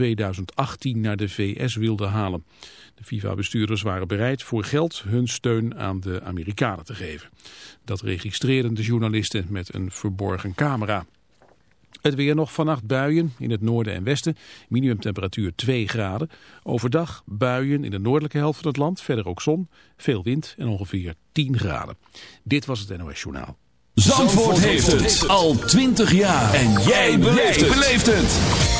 2018 naar de VS wilde halen. De FIFA-bestuurders waren bereid voor geld hun steun aan de Amerikanen te geven. Dat registreerden de journalisten met een verborgen camera. Het weer nog vannacht buien in het noorden en westen. Minimumtemperatuur 2 graden. Overdag buien in de noordelijke helft van het land. Verder ook zon, veel wind en ongeveer 10 graden. Dit was het NOS Journaal. Zandvoort, heeft het al 20 jaar. En jij beleeft het.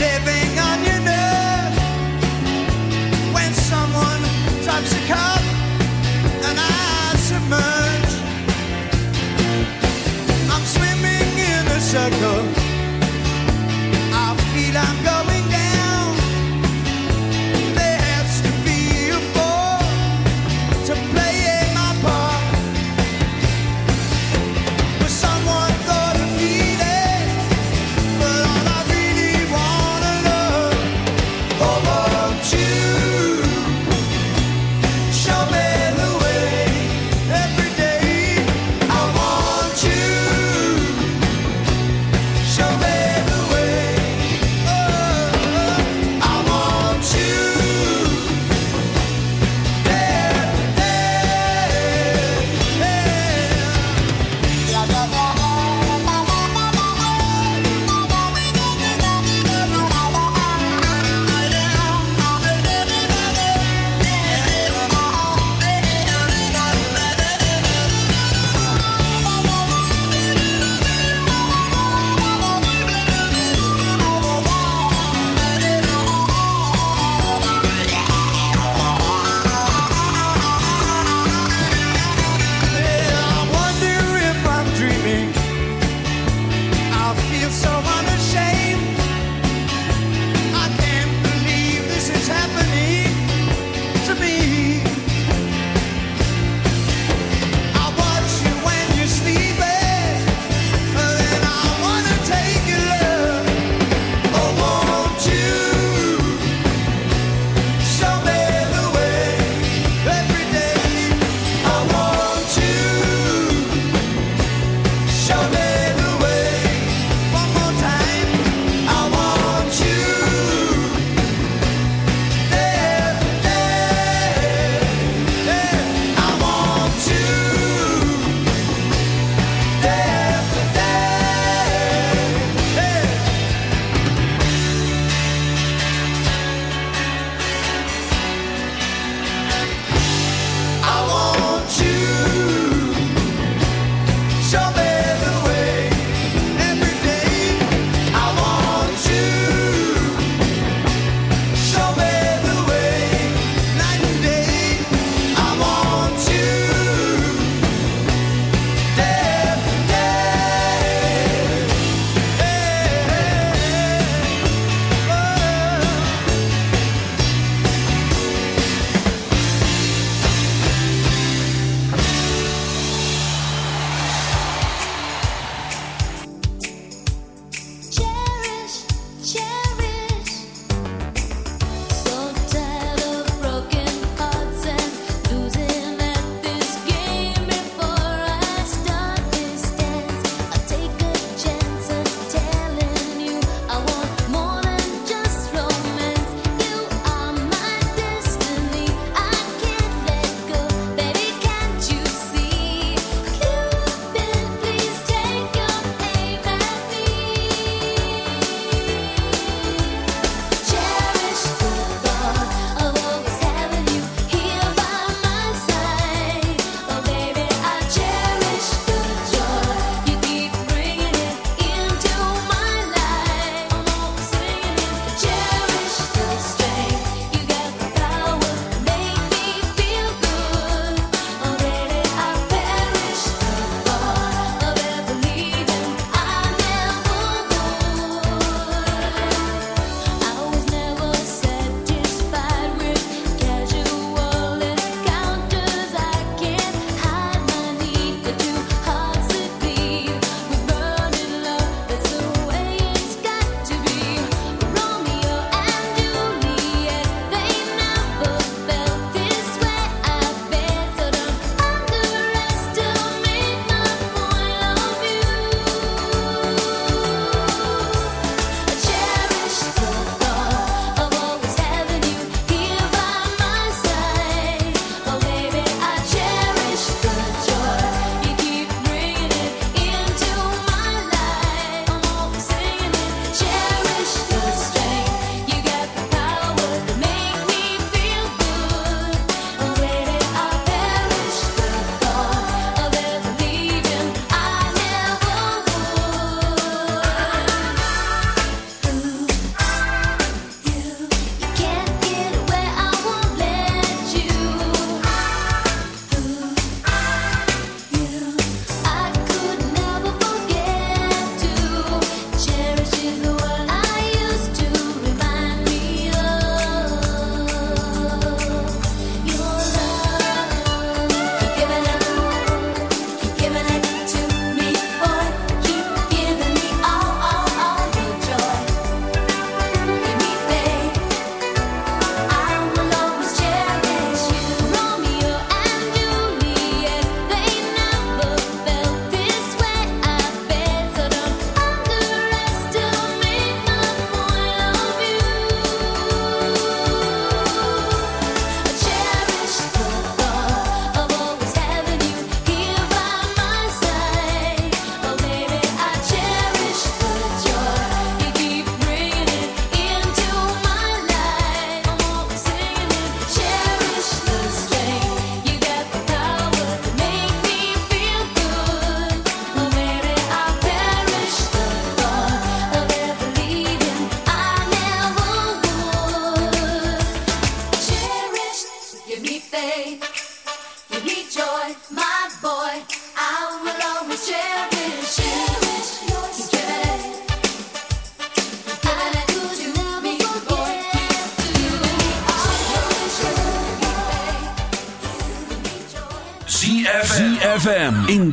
living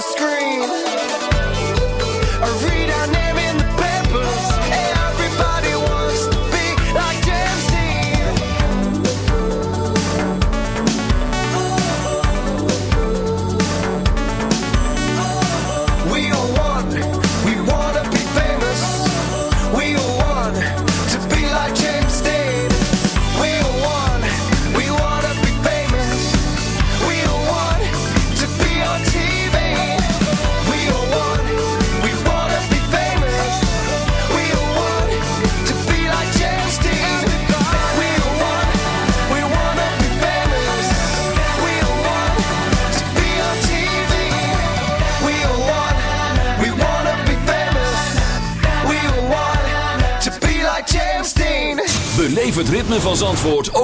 Zandvoort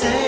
Hij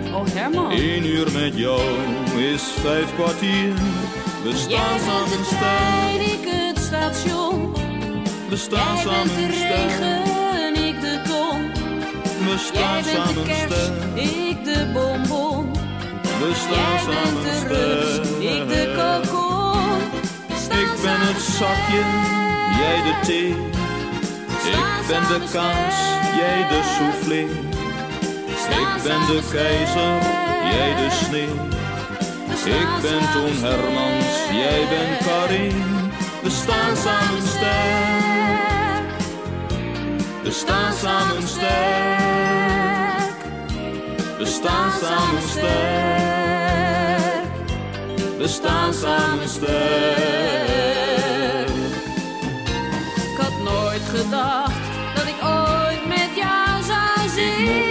Oh Herman. Eén uur met jou is vijf kwartier. We staan samen stijl. ik het station. We staan Jij samen bent de regen, ik de ton. We staan Jij samen bent de kerst, ik de bonbon. We staan Jij samen bent de rust, ik de kokon. Ik ben het zakje, jij de thee. Ik ben de kaas, jij de soufflé. Ik ben de keizer, jij de sneeuw. Ik ben Toon Hermans, jij bent Karin. We staan samen sterk. We staan samen sterk. We staan samen sterk. We staan samen sterk. Ik had nooit gedacht dat ik ooit met jou zou zien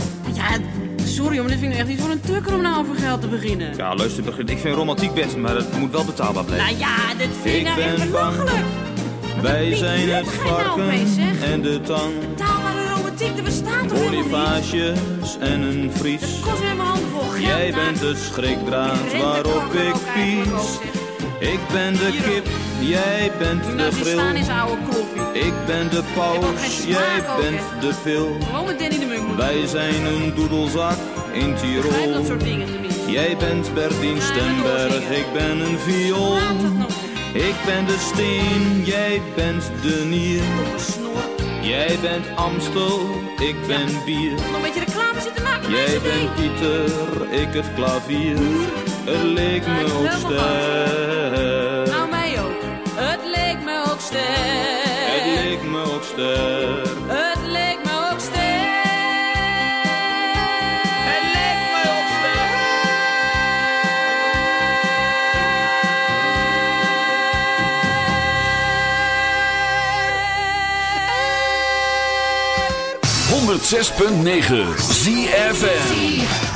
Sorry, maar dit vind ik echt niet voor een tukker om nou over geld te beginnen. Ja, luister, begin- ik vind romantiek best, maar het moet wel betaalbaar blijven. Nou ja, dit vind ik nou echt ben belachelijk. Wij zijn het nou varken en de tang. Taalbare romantiek, er bestaat toch? Bonifages en een vries. Het kost weer mijn handvol geld. Jij nou. bent de schrikdraad waarop ik pies. Ik ben de kip, jij bent de staan grill. is oude kloffie. Ik ben de paus, jij bent de pil. Gewoon met Danny de Munk Wij zijn een doedelzak in dat Tirol. soort dingen tenminste. Jij bent Bertien Ja, Stemberg, ik ben een viool. Ik ben de steen, jij bent de nier. Jij bent Amstel, ik ben bier. Nog een beetje reclame zitten maken Jij bent. Pieter, ik het klavier. Het leek me ook ster. Het leek me ook ster. Het leek me ook ster. Honderd 106.9 ZFM.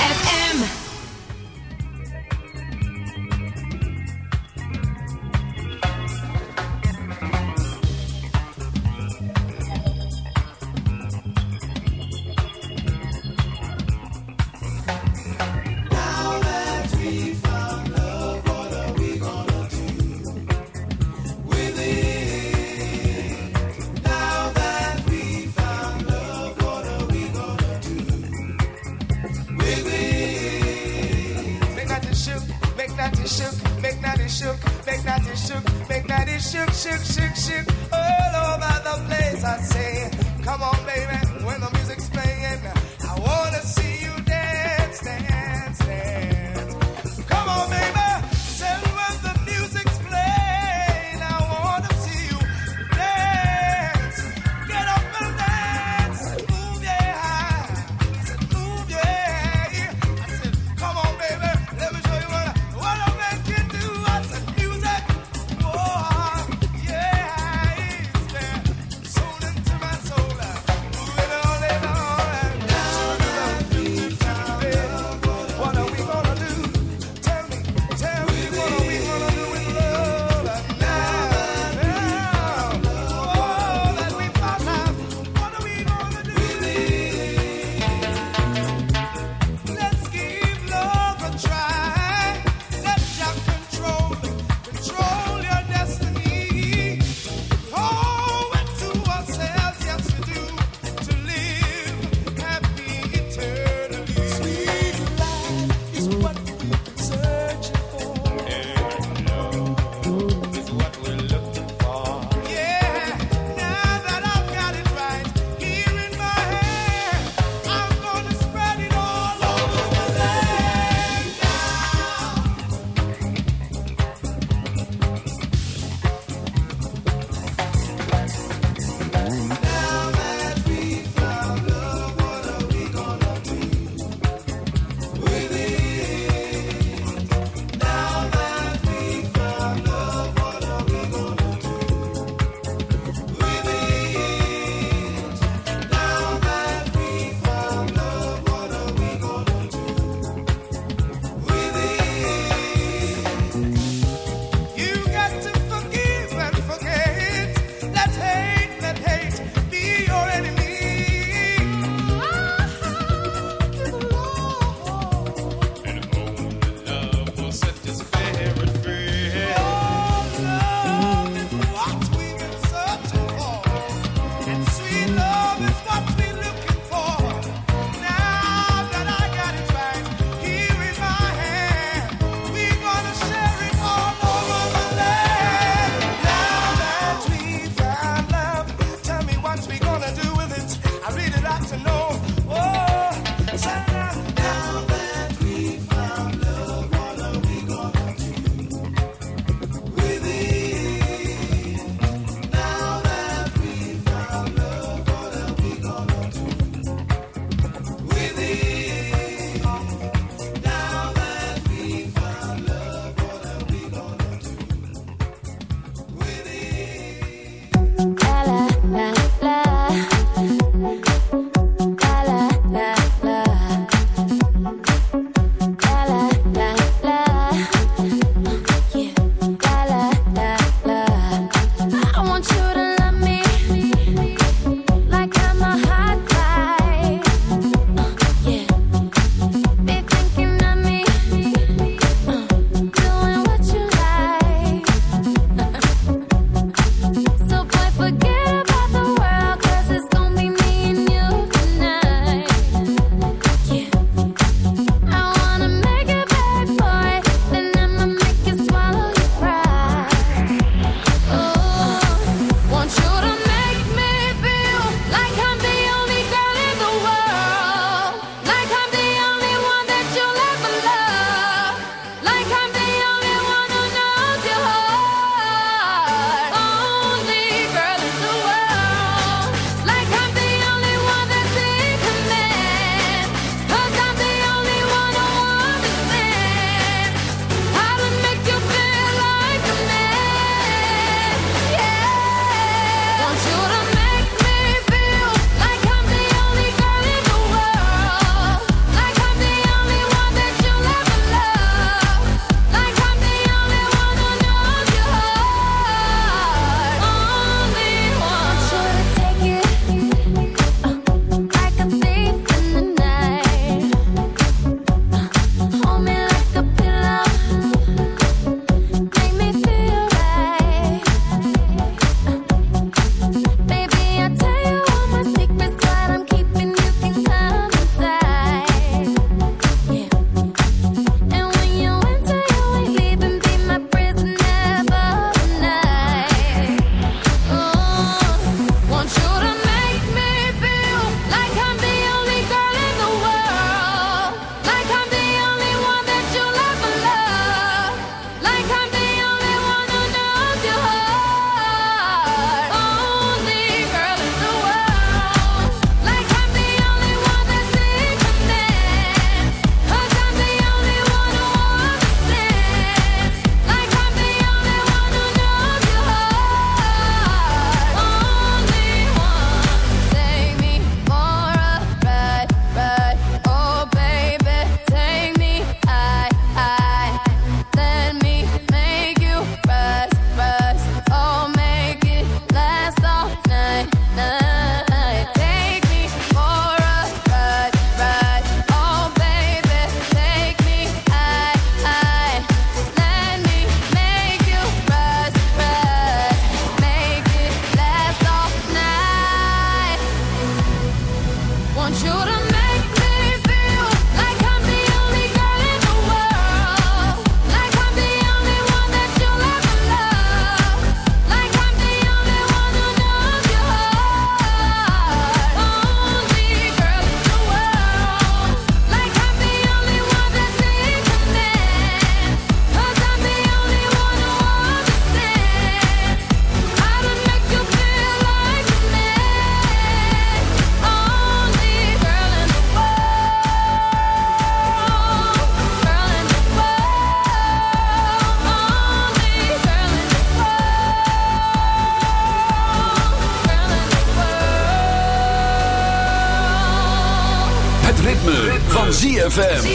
ZFM.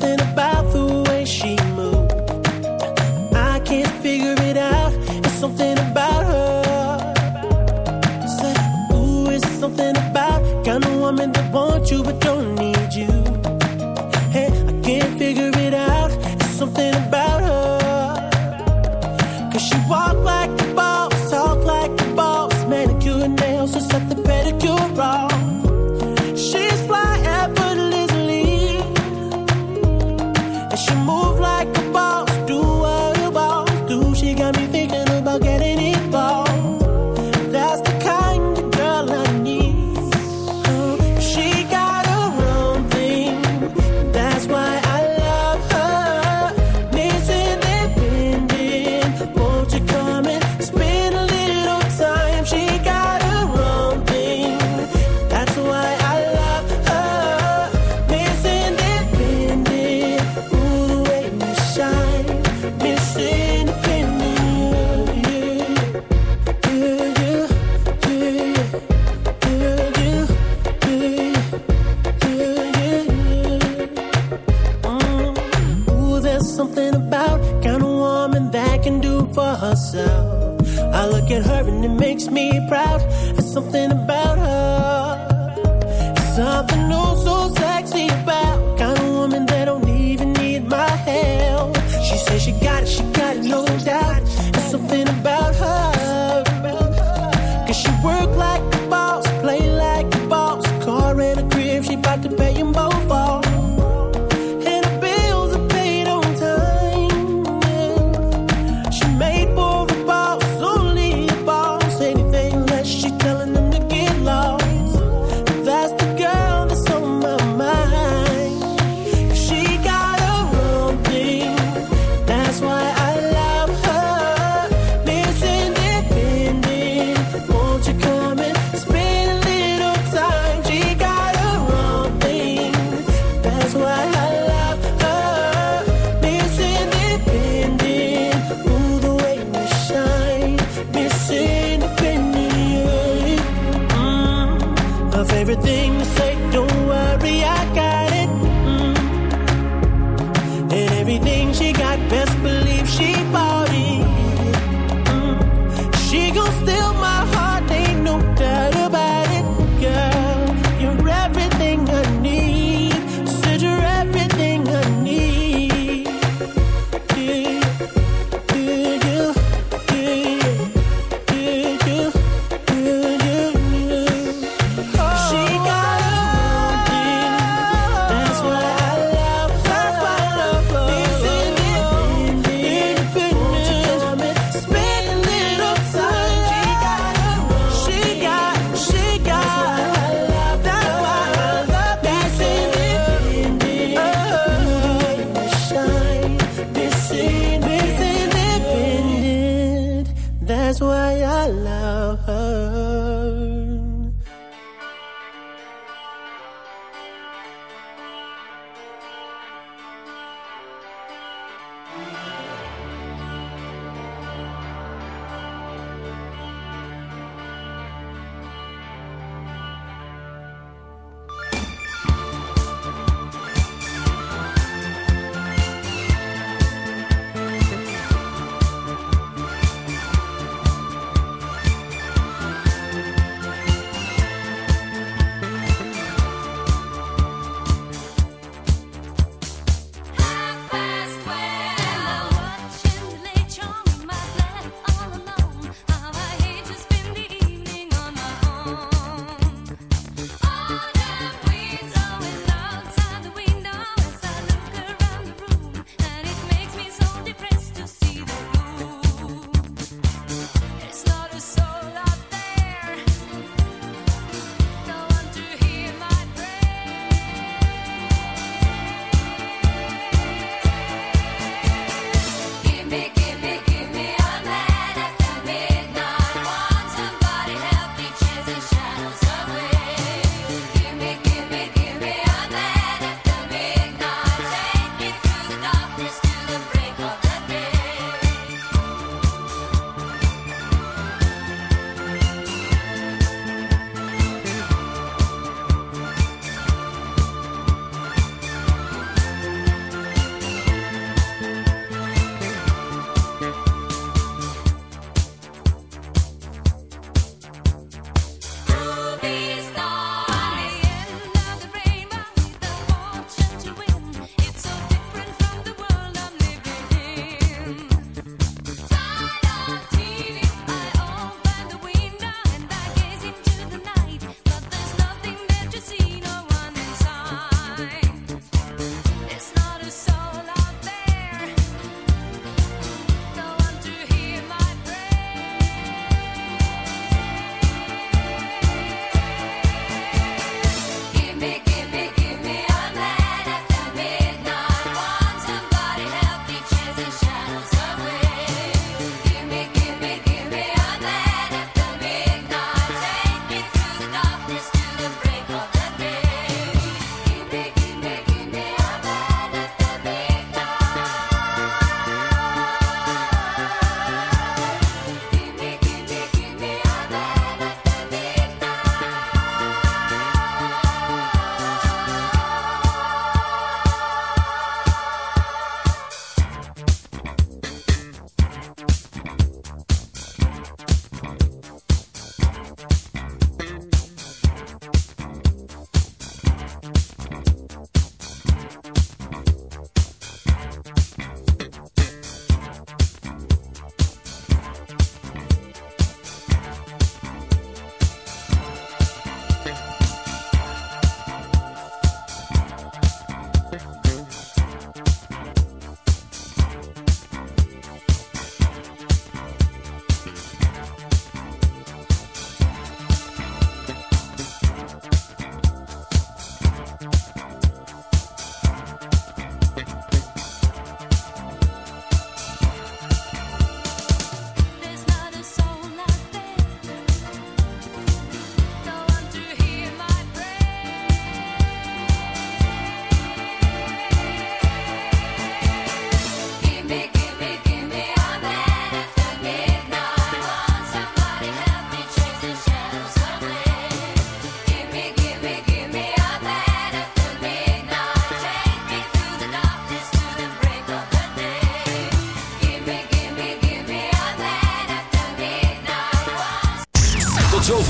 something something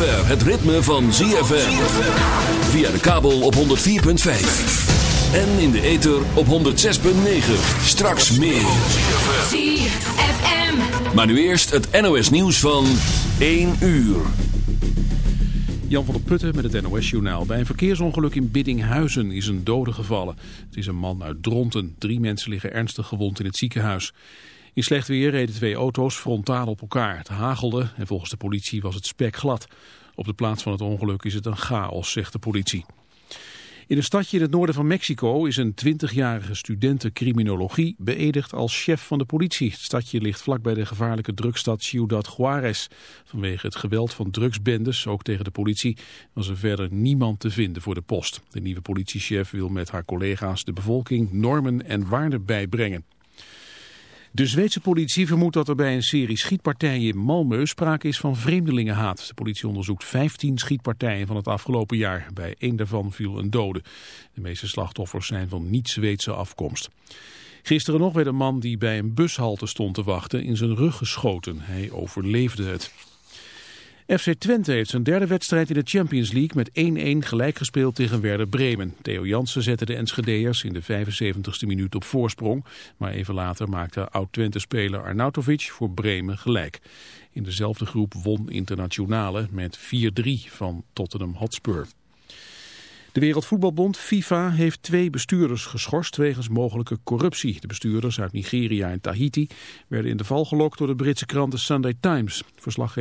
zover het ritme van ZFM. Via de kabel op 104.5. En in de ether op 106.9. Straks meer. ZFM. Maar nu eerst het NOS nieuws van 1 uur. Jan van der Putten met het NOS-journaal. Bij een verkeersongeluk in Biddinghuizen is een dode gevallen. Het is een man uit Dronten. Drie mensen liggen ernstig gewond in het ziekenhuis. In slecht weer reden twee auto's frontaal op elkaar. Het hagelde en volgens de politie was het spekglad. Op de plaats van het ongeluk is het een chaos, zegt de politie. In een stadje in het noorden van Mexico is een 20-jarige studenten criminologie beëdigd als chef van de politie. Het stadje ligt vlakbij de gevaarlijke drugstad Ciudad Juarez. Vanwege het geweld van drugsbendes, ook tegen de politie, was er verder niemand te vinden voor de post. De nieuwe politiechef wil met haar collega's de bevolking normen en waarden bijbrengen. De Zweedse politie vermoedt dat er bij een serie schietpartijen in Malmö sprake is van vreemdelingenhaat. De politie onderzoekt 15 schietpartijen van het afgelopen jaar. Bij één daarvan viel een dode. De meeste slachtoffers zijn van niet-Zweedse afkomst. Gisteren nog werd een man die bij een bushalte stond te wachten in zijn rug geschoten. Hij overleefde het. FC Twente heeft zijn derde wedstrijd in de Champions League met 1-1 gelijk gespeeld tegen Werder Bremen. Theo Jansen zette de Enschede'ers in de 75ste minuut op voorsprong. Maar even later maakte oud-Twente-speler Arnautovic voor Bremen gelijk. In dezelfde groep won Internationale met 4-3 van Tottenham Hotspur. De Wereldvoetbalbond FIFA heeft twee bestuurders geschorst wegens mogelijke corruptie. De bestuurders uit Nigeria en Tahiti werden in de val gelokt door de Britse krant The Sunday Times. Verslaggever